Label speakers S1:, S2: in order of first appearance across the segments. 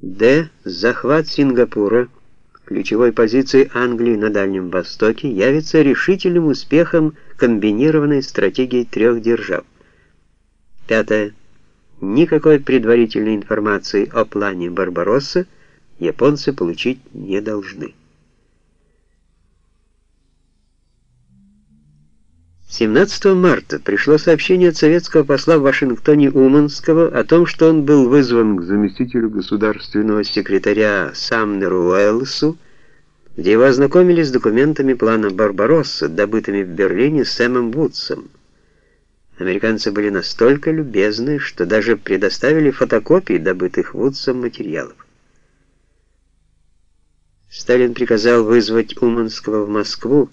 S1: Д. Захват Сингапура, ключевой позиции Англии на Дальнем Востоке, явится решительным успехом комбинированной стратегии трех держав. Пятое. Никакой предварительной информации о плане Барбаросса японцы получить не должны. 17 марта пришло сообщение от советского посла в Вашингтоне Уманского о том, что он был вызван к заместителю государственного секретаря Самнеру Уэллсу, где его ознакомили с документами плана Барбаросса, добытыми в Берлине Сэмом Вудсом. Американцы были настолько любезны, что даже предоставили фотокопии добытых Вудсом материалов. Сталин приказал вызвать Уманского в Москву,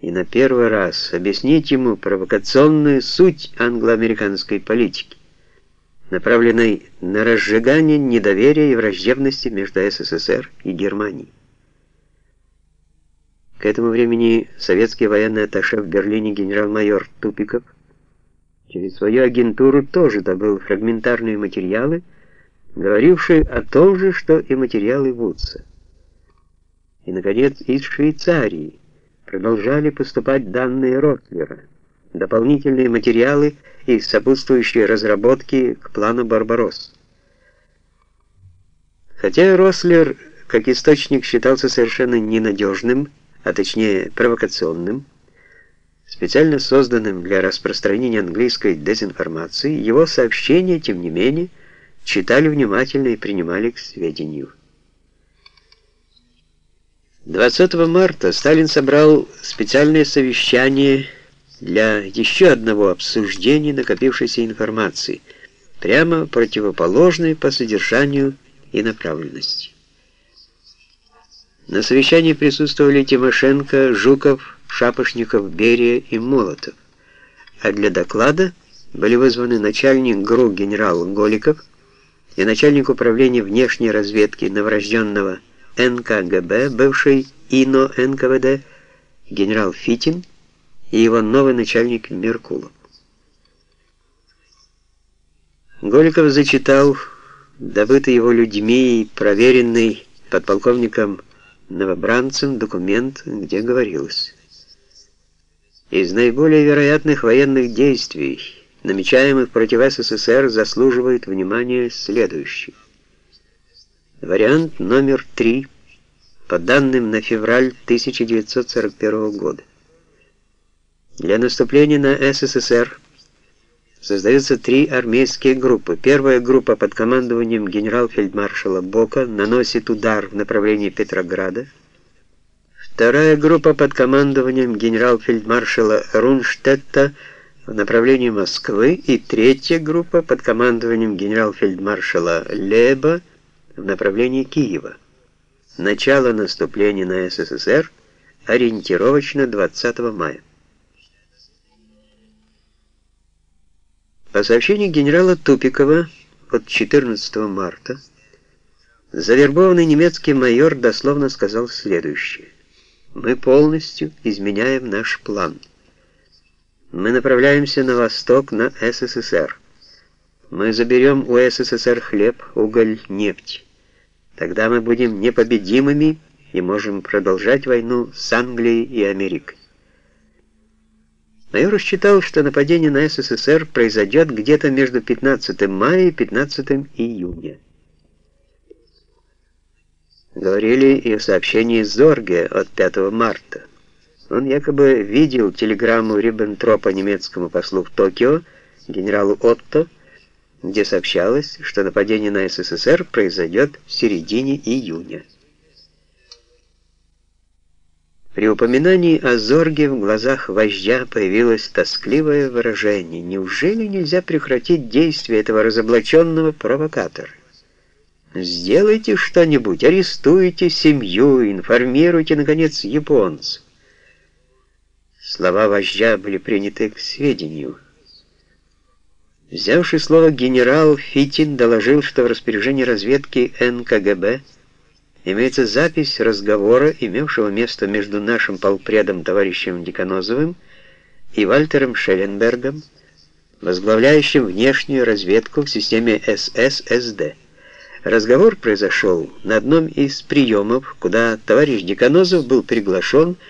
S1: и на первый раз объяснить ему провокационную суть англо-американской политики, направленной на разжигание недоверия и враждебности между СССР и Германией. К этому времени советский военный атташе в Берлине генерал-майор Тупиков через свою агентуру тоже добыл фрагментарные материалы, говорившие о том же, что и материалы Вудса. И, наконец, из Швейцарии – продолжали поступать данные Ротлера, дополнительные материалы и сопутствующие разработки к плану «Барбаросс». Хотя Рослер как источник считался совершенно ненадежным, а точнее провокационным, специально созданным для распространения английской дезинформации, его сообщения, тем не менее, читали внимательно и принимали к сведению. 20 марта Сталин собрал специальное совещание для еще одного обсуждения накопившейся информации, прямо противоположной по содержанию и направленности. На совещании присутствовали Тимошенко, Жуков, Шапошников, Берия и Молотов, а для доклада были вызваны начальник ГРУ генерал Голиков и начальник управления внешней разведки новорожденного НКГБ, бывший ИНО НКВД, генерал Фитин и его новый начальник Меркулов. Голиков зачитал добытый его людьми и проверенный подполковником Новобранцем документ, где говорилось «Из наиболее вероятных военных действий, намечаемых против СССР, заслуживает внимания следующее. Вариант номер три, по данным на февраль 1941 года. Для наступления на СССР создаются три армейские группы. Первая группа под командованием генерал-фельдмаршала Бока наносит удар в направлении Петрограда. Вторая группа под командованием генерал-фельдмаршала Рунштетта в направлении Москвы. И третья группа под командованием генерал-фельдмаршала Леба в направлении Киева. Начало наступления на СССР ориентировочно 20 мая. По сообщению генерала Тупикова от 14 марта, завербованный немецкий майор дословно сказал следующее. «Мы полностью изменяем наш план. Мы направляемся на восток, на СССР. Мы заберем у СССР хлеб, уголь, нефть. Тогда мы будем непобедимыми и можем продолжать войну с Англией и Америкой. Майор рассчитал, что нападение на СССР произойдет где-то между 15 мая и 15 июня. Говорили и о сообщении Зорге от 5 марта. Он якобы видел телеграмму Риббентропа немецкому послу в Токио, генералу Отто, где сообщалось, что нападение на СССР произойдет в середине июня. При упоминании о Зорге в глазах вождя появилось тоскливое выражение. Неужели нельзя прекратить действие этого разоблаченного провокатора? Сделайте что-нибудь, арестуйте семью, информируйте, наконец, японцев. Слова вождя были приняты к сведению. Взявший слово генерал Фитин доложил, что в распоряжении разведки НКГБ имеется запись разговора, имевшего место между нашим полпредом товарищем Деканозовым и Вальтером Шелленбергом, возглавляющим внешнюю разведку в системе СССД. Разговор произошел на одном из приемов, куда товарищ Деканозов был приглашен